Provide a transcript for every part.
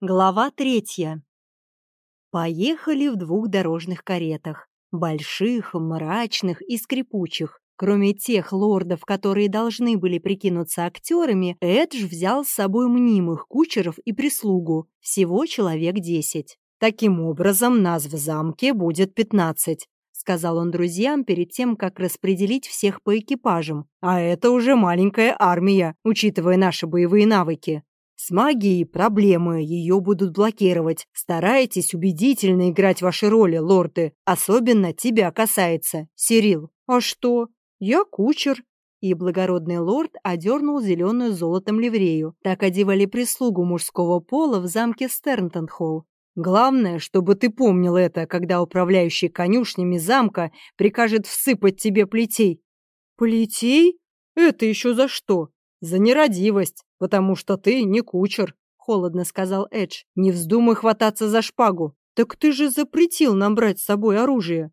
Глава третья. Поехали в двух дорожных каретах. Больших, мрачных и скрипучих. Кроме тех лордов, которые должны были прикинуться актерами, Эдж взял с собой мнимых кучеров и прислугу. Всего человек десять. Таким образом, нас в замке будет пятнадцать. — сказал он друзьям перед тем, как распределить всех по экипажам. «А это уже маленькая армия, учитывая наши боевые навыки. С магией проблемы, ее будут блокировать. Старайтесь убедительно играть ваши роли, лорды. Особенно тебя касается, Сирил. А что? Я кучер. И благородный лорд одернул зеленую золотом ливрею. Так одевали прислугу мужского пола в замке Стернтон-Холл. Главное, чтобы ты помнил это, когда управляющий конюшнями замка прикажет всыпать тебе плетей. Плетей? Это еще за что? За нерадивость потому что ты не кучер», — холодно сказал Эдж. «Не вздумай хвататься за шпагу. Так ты же запретил нам брать с собой оружие».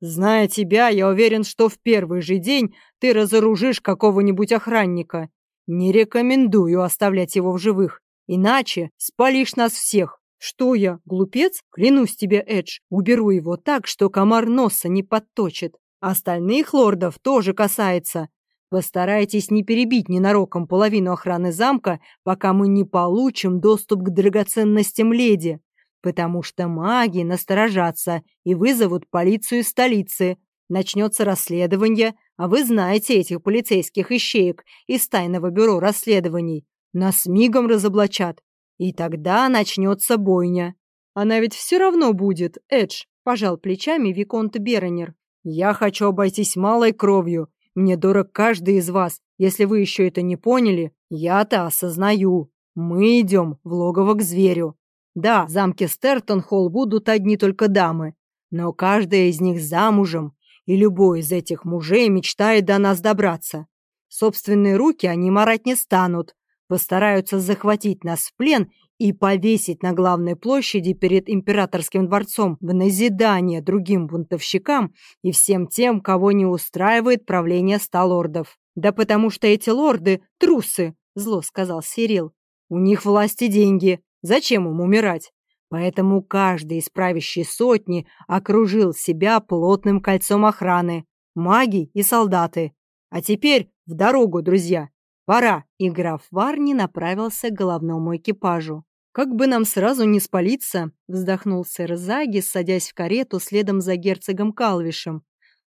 «Зная тебя, я уверен, что в первый же день ты разоружишь какого-нибудь охранника. Не рекомендую оставлять его в живых, иначе спалишь нас всех». «Что я, глупец? Клянусь тебе, Эдж, уберу его так, что комар носа не подточит. Остальных лордов тоже касается. Постарайтесь не перебить ненароком половину охраны замка, пока мы не получим доступ к драгоценностям леди, потому что маги насторожатся и вызовут полицию столицы. Начнется расследование, а вы знаете этих полицейских ищеек из тайного бюро расследований. Нас мигом разоблачат, и тогда начнется бойня. Она ведь все равно будет, Эдж, пожал плечами Виконт Беронер. Я хочу обойтись малой кровью мне дорог каждый из вас. Если вы еще это не поняли, я-то осознаю. Мы идем в логово к зверю. Да, в замке Стертон-Холл будут одни только дамы, но каждая из них замужем, и любой из этих мужей мечтает до нас добраться. Собственные руки они марать не станут, постараются захватить нас в плен и повесить на главной площади перед императорским дворцом в назидание другим бунтовщикам и всем тем, кого не устраивает правление ста лордов. «Да потому что эти лорды — трусы», — зло сказал Сирил. «У них власть и деньги. Зачем им умирать?» Поэтому каждый из правящей сотни окружил себя плотным кольцом охраны, маги и солдаты. А теперь в дорогу, друзья. Пора. И граф Варни направился к головному экипажу. «Как бы нам сразу не спалиться!» — вздохнул сэр Заги, садясь в карету следом за герцогом Калвишем.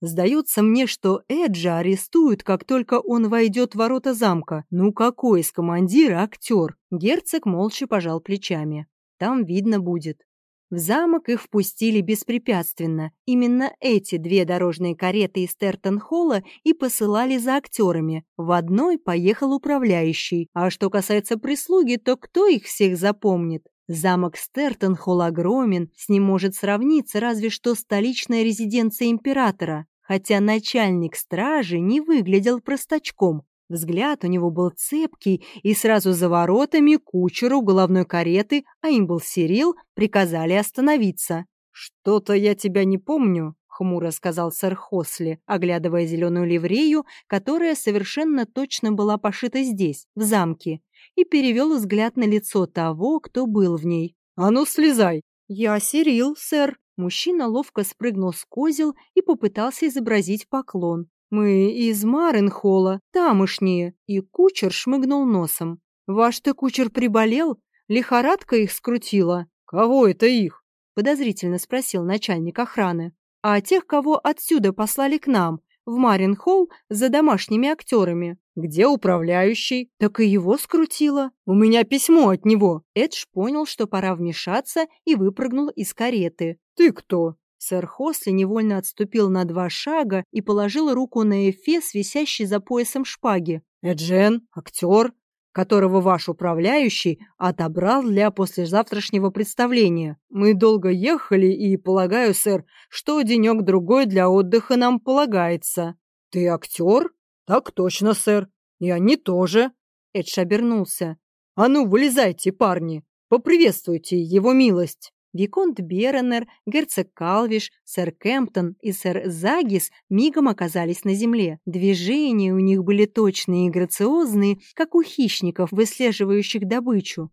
«Сдается мне, что Эджа арестуют, как только он войдет в ворота замка. Ну какой из командира актер?» Герцог молча пожал плечами. «Там видно будет». В замок их впустили беспрепятственно. Именно эти две дорожные кареты из Тертон-Холла и посылали за актерами. В одной поехал управляющий. А что касается прислуги, то кто их всех запомнит? Замок Стертон-Холл огромен, с ним может сравниться разве что столичная резиденция императора. Хотя начальник стражи не выглядел простачком. Взгляд у него был цепкий, и сразу за воротами кучеру головной кареты, а им был Сирил, приказали остановиться. «Что-то я тебя не помню», — хмуро сказал сэр Хосли, оглядывая зеленую ливрею, которая совершенно точно была пошита здесь, в замке, и перевел взгляд на лицо того, кто был в ней. «А ну, слезай!» «Я Сирил, сэр». Мужчина ловко спрыгнул с козел и попытался изобразить поклон. «Мы из Маренхола, тамошние», и кучер шмыгнул носом. «Ваш-то кучер приболел? Лихорадка их скрутила?» «Кого это их?» — подозрительно спросил начальник охраны. «А тех, кого отсюда послали к нам, в Маринхолл за домашними актерами. Где управляющий? Так и его скрутило. У меня письмо от него. Эдж понял, что пора вмешаться и выпрыгнул из кареты. Ты кто? Сэр Хосли невольно отступил на два шага и положил руку на эфес, висящий за поясом шпаги. «Эджен, актер, которого ваш управляющий отобрал для послезавтрашнего представления. Мы долго ехали, и, полагаю, сэр, что денек-другой для отдыха нам полагается». «Ты актер?» «Так точно, сэр. И они тоже». Эдж обернулся. «А ну, вылезайте, парни, поприветствуйте его милость». Виконт Беренер, герцог Калвиш, сэр Кемптон и сэр Загис мигом оказались на земле. Движения у них были точные и грациозные, как у хищников, выслеживающих добычу.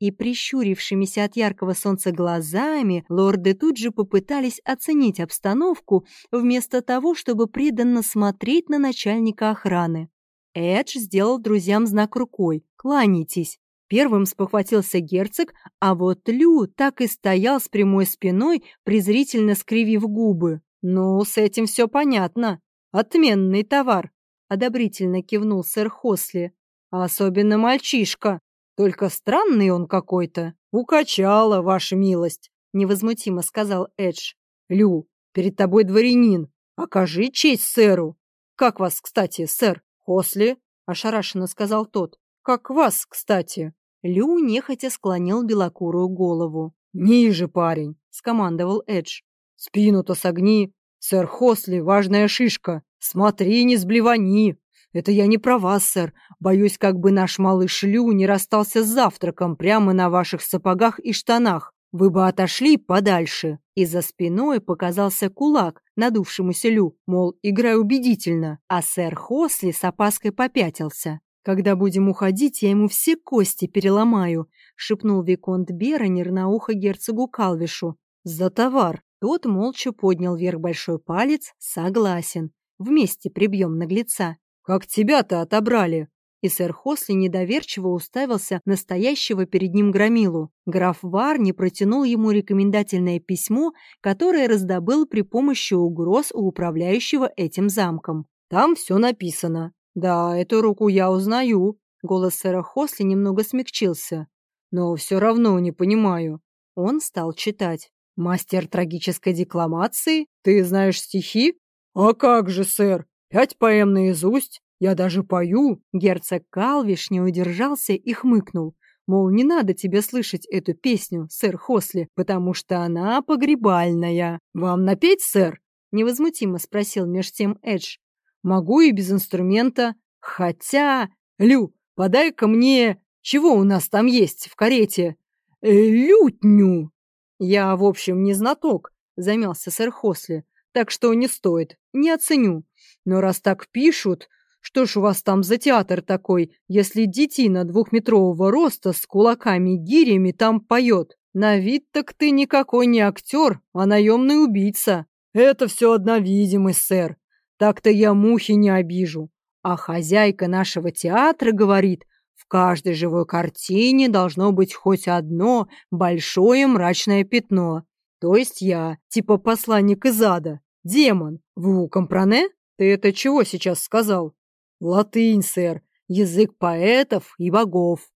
и прищурившимися от яркого солнца глазами лорды тут же попытались оценить обстановку вместо того, чтобы преданно смотреть на начальника охраны. Эдж сделал друзьям знак рукой «Кланяйтесь». Первым спохватился герцог, а вот Лю так и стоял с прямой спиной, презрительно скривив губы. «Ну, с этим все понятно. Отменный товар», — одобрительно кивнул сэр Хосли. «Особенно мальчишка. Только странный он какой-то. Укачала, ваша милость, невозмутимо сказал Эдж. Лю, перед тобой дворянин. Окажи честь сэру. Как вас, кстати, сэр? Хосли? ошарашенно сказал тот. Как вас, кстати? Лю нехотя склонил белокурую голову. «Ниже, парень!» — скомандовал Эдж. «Спину-то согни! Сэр Хосли, важная шишка! Смотри, не сблевани!» Это я не про вас, сэр. Боюсь, как бы наш малыш Лю не расстался с завтраком прямо на ваших сапогах и штанах. Вы бы отошли подальше. И за спиной показался кулак, надувшемуся Лю, мол, играй убедительно. А сэр Хосли с опаской попятился. «Когда будем уходить, я ему все кости переломаю», — шепнул Виконт Беронер на ухо герцогу Калвишу. «За товар». Тот молча поднял вверх большой палец. «Согласен. Вместе прибьем наглеца». «Как тебя-то отобрали?» И сэр Хосли недоверчиво уставился настоящего перед ним громилу. Граф Варни протянул ему рекомендательное письмо, которое раздобыл при помощи угроз у управляющего этим замком. «Там все написано. Да, эту руку я узнаю». Голос сэра Хосли немного смягчился. «Но все равно не понимаю». Он стал читать. «Мастер трагической декламации? Ты знаешь стихи?» «А как же, сэр! Пять поэм наизусть, я даже пою. Герцог Калвиш не удержался и хмыкнул. Мол, не надо тебе слышать эту песню, сэр Хосли, потому что она погребальная. Вам напеть, сэр? Невозмутимо спросил меж тем Эдж. Могу и без инструмента. Хотя... Лю, подай-ка мне... Чего у нас там есть в карете? Э, лютню. Я, в общем, не знаток, замялся сэр Хосли. Так что не стоит, не оценю. Но раз так пишут, что ж у вас там за театр такой, если детина двухметрового роста с кулаками и гирями там поет? На вид так ты никакой не актер, а наемный убийца. Это все одна видимость, сэр. Так-то я мухи не обижу. А хозяйка нашего театра говорит, в каждой живой картине должно быть хоть одно большое мрачное пятно. То есть я, типа посланник из ада, демон. Вы компране? Ты это чего сейчас сказал? Латынь, сэр, язык поэтов и богов.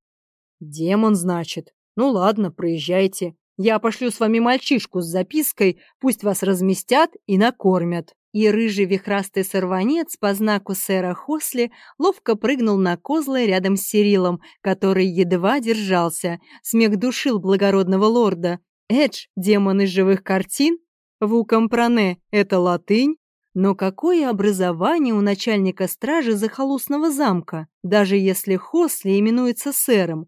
Демон, значит. Ну ладно, проезжайте. Я пошлю с вами мальчишку с запиской, пусть вас разместят и накормят. И рыжий вихрастый сорванец по знаку сэра Хосли ловко прыгнул на козлы рядом с Сирилом, который едва держался. Смех душил благородного лорда. Эдж, демон из живых картин? Вукомпране — это латынь? Но какое образование у начальника стражи захолустного замка, даже если Хосли именуется сэром?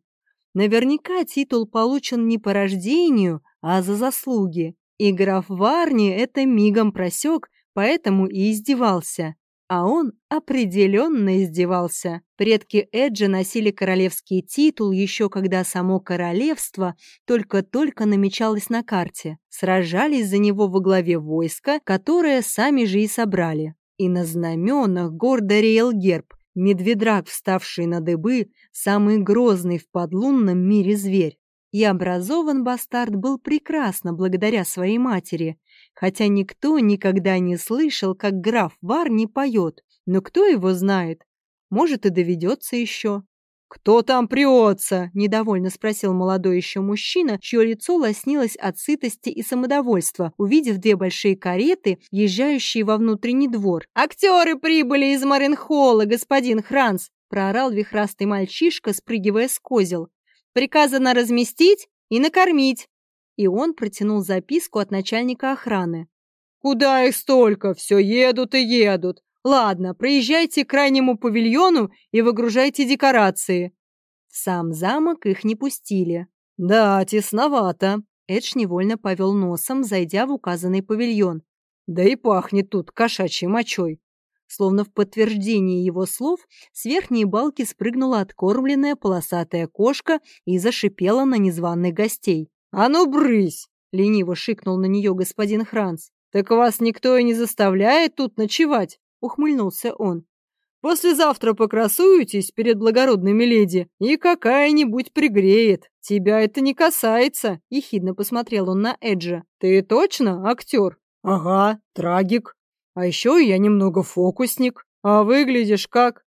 Наверняка титул получен не по рождению, а за заслуги. И граф Варни это мигом просек, поэтому и издевался. А он определенно издевался. Предки Эджа носили королевский титул еще когда само королевство только-только намечалось на карте. Сражались за него во главе войска, которое сами же и собрали. И на знаменах гордо реял герб. Медведрак, вставший на дыбы, самый грозный в подлунном мире зверь. И образован бастард был прекрасно благодаря своей матери, хотя никто никогда не слышал, как граф Вар не поет. Но кто его знает? Может, и доведется еще. «Кто там прется?» – недовольно спросил молодой еще мужчина, чье лицо лоснилось от сытости и самодовольства, увидев две большие кареты, езжающие во внутренний двор. «Актеры прибыли из Маринхолла, господин Хранс!» – проорал вихрастый мальчишка, спрыгивая с козел. «Приказано разместить и накормить и он протянул записку от начальника охраны. «Куда их столько? Все едут и едут. Ладно, проезжайте к крайнему павильону и выгружайте декорации». В сам замок их не пустили. «Да, тесновато». Эдж невольно повел носом, зайдя в указанный павильон. «Да и пахнет тут кошачьей мочой». Словно в подтверждение его слов, с верхней балки спрыгнула откормленная полосатая кошка и зашипела на незваных гостей. «А ну, брысь!» — лениво шикнул на нее господин Хранц. «Так вас никто и не заставляет тут ночевать!» — ухмыльнулся он. «Послезавтра покрасуетесь перед благородными леди, и какая-нибудь пригреет. Тебя это не касается!» — ехидно посмотрел он на Эджа. «Ты точно актер?» «Ага, трагик. А еще я немного фокусник. А выглядишь как...»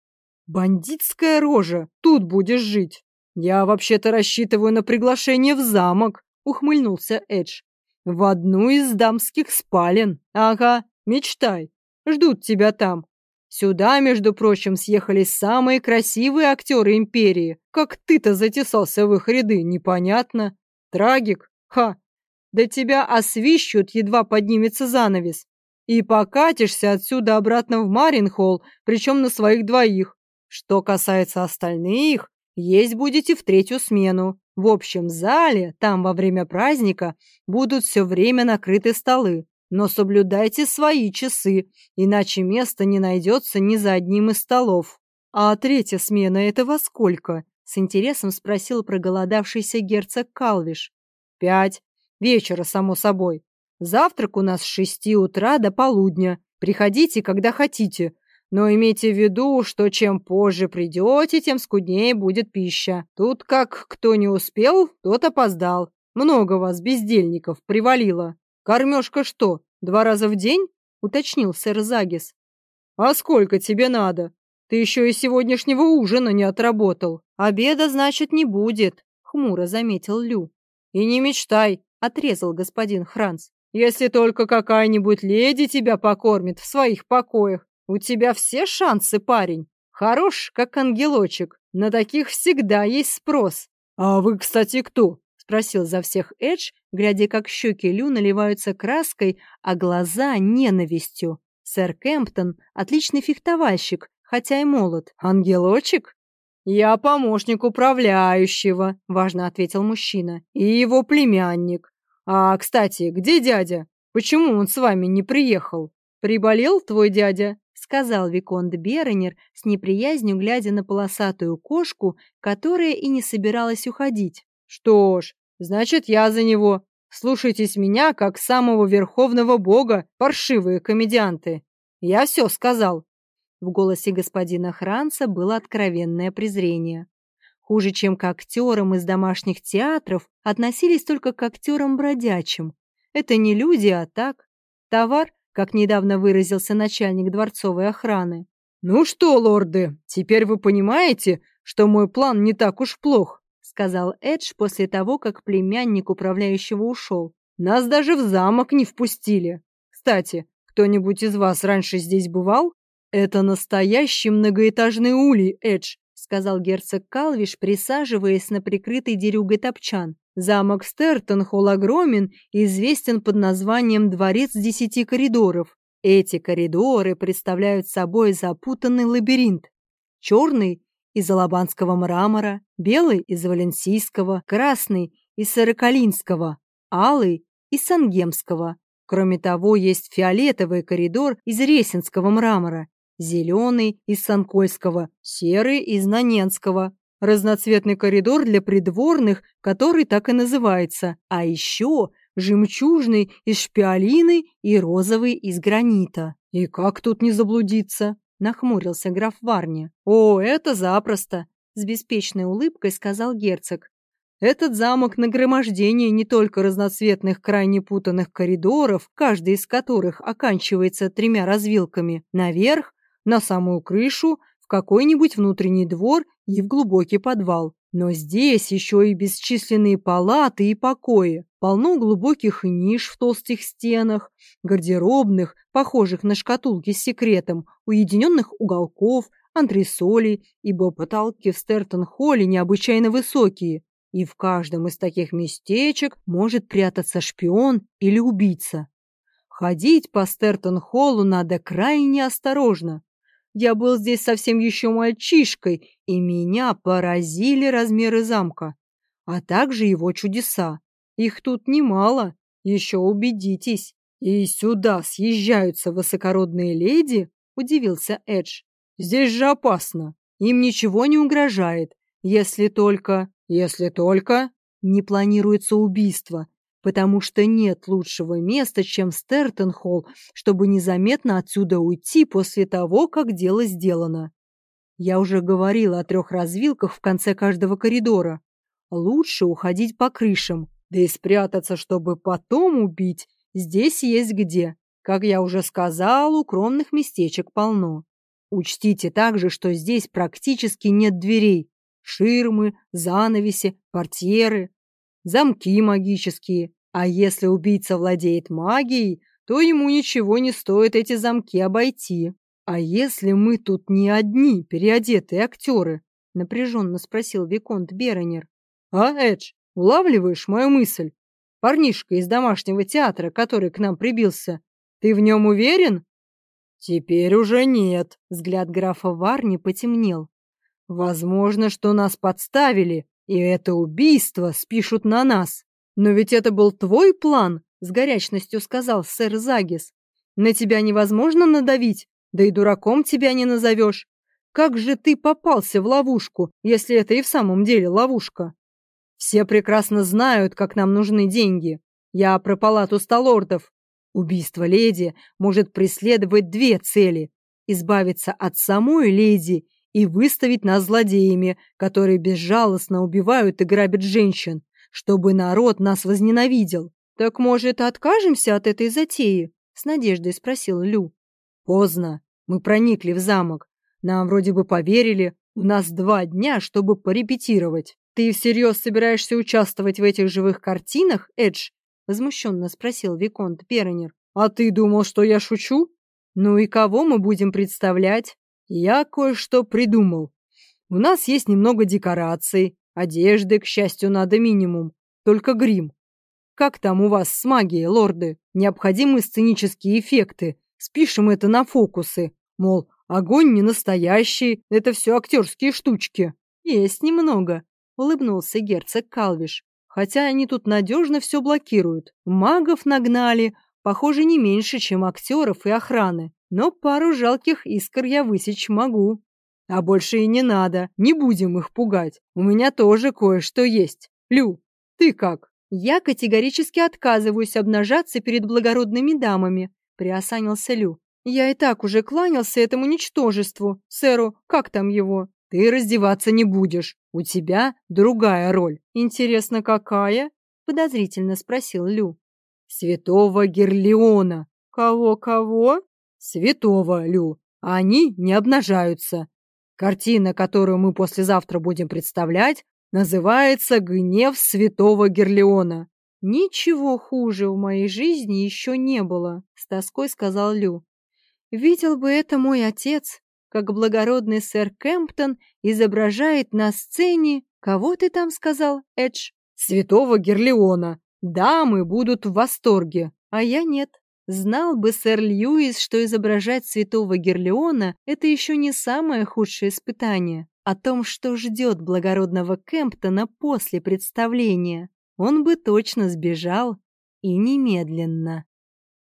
«Бандитская рожа. Тут будешь жить. Я вообще-то рассчитываю на приглашение в замок», — ухмыльнулся Эдж. «В одну из дамских спален. Ага, мечтай. Ждут тебя там. Сюда, между прочим, съехались самые красивые актеры империи. Как ты-то затесался в их ряды, непонятно. Трагик? Ха, да тебя освищут, едва поднимется занавес. И покатишься отсюда обратно в Маринхолл, причем на своих двоих. Что касается остальных, есть будете в третью смену. В общем зале, там во время праздника, будут все время накрыты столы. Но соблюдайте свои часы, иначе места не найдется ни за одним из столов. А третья смена — это во сколько? С интересом спросил проголодавшийся герцог Калвиш. Пять. Вечера, само собой. Завтрак у нас с шести утра до полудня. Приходите, когда хотите. Но имейте в виду, что чем позже придете, тем скуднее будет пища. Тут как кто не успел, тот опоздал. Много вас, бездельников, привалило. Кормежка что, два раза в день? Уточнил сэр Загис. А сколько тебе надо? Ты еще и сегодняшнего ужина не отработал. Обеда, значит, не будет, хмуро заметил Лю. И не мечтай, отрезал господин Хранц. Если только какая-нибудь леди тебя покормит в своих покоях, у тебя все шансы, парень. Хорош, как ангелочек. На таких всегда есть спрос. А вы, кстати, кто? Спросил за всех Эдж, глядя, как щеки Лю наливаются краской, а глаза — ненавистью. Сэр Кемптон — отличный фехтовальщик, хотя и молод. Ангелочек? «Я помощник управляющего», — важно ответил мужчина, — «и его племянник. А, кстати, где дядя? Почему он с вами не приехал? Приболел твой дядя?» — сказал Виконт Беренер с неприязнью, глядя на полосатую кошку, которая и не собиралась уходить. «Что ж, значит, я за него. Слушайтесь меня, как самого верховного бога, паршивые комедианты. Я все сказал. В голосе господина Хранца было откровенное презрение. Хуже, чем к актерам из домашних театров, относились только к актерам бродячим. Это не люди, а так. Товар, как недавно выразился начальник дворцовой охраны. «Ну что, лорды, теперь вы понимаете, что мой план не так уж плох», сказал Эдж после того, как племянник управляющего ушел. «Нас даже в замок не впустили. Кстати, кто-нибудь из вас раньше здесь бывал?» «Это настоящий многоэтажный улей, Эдж», — сказал герцог Калвиш, присаживаясь на прикрытый дерюгой топчан. «Замок Стертон-Холл огромен и известен под названием «Дворец десяти коридоров». Эти коридоры представляют собой запутанный лабиринт. Черный — из алабанского мрамора, белый — из валенсийского, красный — из сорокалинского, алый — из сангемского. Кроме того, есть фиолетовый коридор из ресинского мрамора зеленый из Санкольского, серый из Наненского, разноцветный коридор для придворных, который так и называется, а еще жемчужный из шпиолины и розовый из гранита. И как тут не заблудиться? Нахмурился граф Варни. О, это запросто, с беспечной улыбкой сказал герцог. Этот замок нагромождение не только разноцветных крайне путанных коридоров, каждый из которых оканчивается тремя развилками, наверх на самую крышу, в какой-нибудь внутренний двор и в глубокий подвал. Но здесь еще и бесчисленные палаты и покои, полно глубоких ниш в толстых стенах, гардеробных, похожих на шкатулки с секретом, уединенных уголков, антресолей, ибо потолки в Стертон-холле необычайно высокие, и в каждом из таких местечек может прятаться шпион или убийца. Ходить по Стертон-холлу надо крайне осторожно, я был здесь совсем еще мальчишкой, и меня поразили размеры замка, а также его чудеса. Их тут немало, еще убедитесь. И сюда съезжаются высокородные леди? удивился Эдж. Здесь же опасно. Им ничего не угрожает, если только... Если только... Не планируется убийство, потому что нет лучшего места, чем Стертон-Холл, чтобы незаметно отсюда уйти после того, как дело сделано. Я уже говорила о трех развилках в конце каждого коридора. Лучше уходить по крышам, да и спрятаться, чтобы потом убить, здесь есть где. Как я уже сказал, укромных местечек полно. Учтите также, что здесь практически нет дверей. Ширмы, занавеси, портьеры, замки магические. А если убийца владеет магией, то ему ничего не стоит эти замки обойти. А если мы тут не одни переодетые актеры? Напряженно спросил Виконт Беронер. А, Эдж, улавливаешь мою мысль? Парнишка из домашнего театра, который к нам прибился. Ты в нем уверен? Теперь уже нет. Взгляд графа Варни потемнел. Возможно, что нас подставили, и это убийство спишут на нас. Но ведь это был твой план, с горячностью сказал сэр Загис. На тебя невозможно надавить, да и дураком тебя не назовешь. Как же ты попался в ловушку, если это и в самом деле ловушка? Все прекрасно знают, как нам нужны деньги. Я про палату сталордов. Убийство леди может преследовать две цели – избавиться от самой леди и выставить нас злодеями, которые безжалостно убивают и грабят женщин, чтобы народ нас возненавидел. «Так, может, откажемся от этой затеи?» – с надеждой спросил Лю. «Поздно. Мы проникли в замок. Нам вроде бы поверили. У нас два дня, чтобы порепетировать. Ты всерьез собираешься участвовать в этих живых картинах, Эдж?» – возмущенно спросил Виконт Перонер. «А ты думал, что я шучу? Ну и кого мы будем представлять?» Я кое-что придумал. У нас есть немного декораций, одежды, к счастью, надо минимум, только грим. Как там у вас с магией, лорды? Необходимы сценические эффекты. Спишем это на фокусы. Мол, огонь не настоящий, это все актерские штучки. Есть немного, улыбнулся герцог Калвиш. Хотя они тут надежно все блокируют. Магов нагнали, похоже, не меньше, чем актеров и охраны. Но пару жалких искр я высечь могу. А больше и не надо, не будем их пугать. У меня тоже кое-что есть. Лю, ты как? Я категорически отказываюсь обнажаться перед благородными дамами, приосанился Лю. Я и так уже кланялся этому ничтожеству. Сэру, как там его? Ты раздеваться не будешь. У тебя другая роль. Интересно, какая? Подозрительно спросил Лю. Святого Герлеона. Кого-кого? Святого, Лю. Они не обнажаются. Картина, которую мы послезавтра будем представлять, называется «Гнев святого Герлеона». «Ничего хуже в моей жизни еще не было», — с тоской сказал Лю. «Видел бы это мой отец, как благородный сэр Кемптон изображает на сцене... Кого ты там сказал, Эдж?» «Святого Герлеона. Дамы будут в восторге, а я нет». Знал бы сэр Льюис, что изображать святого Герлеона – это еще не самое худшее испытание. О том, что ждет благородного Кемптона после представления, он бы точно сбежал и немедленно.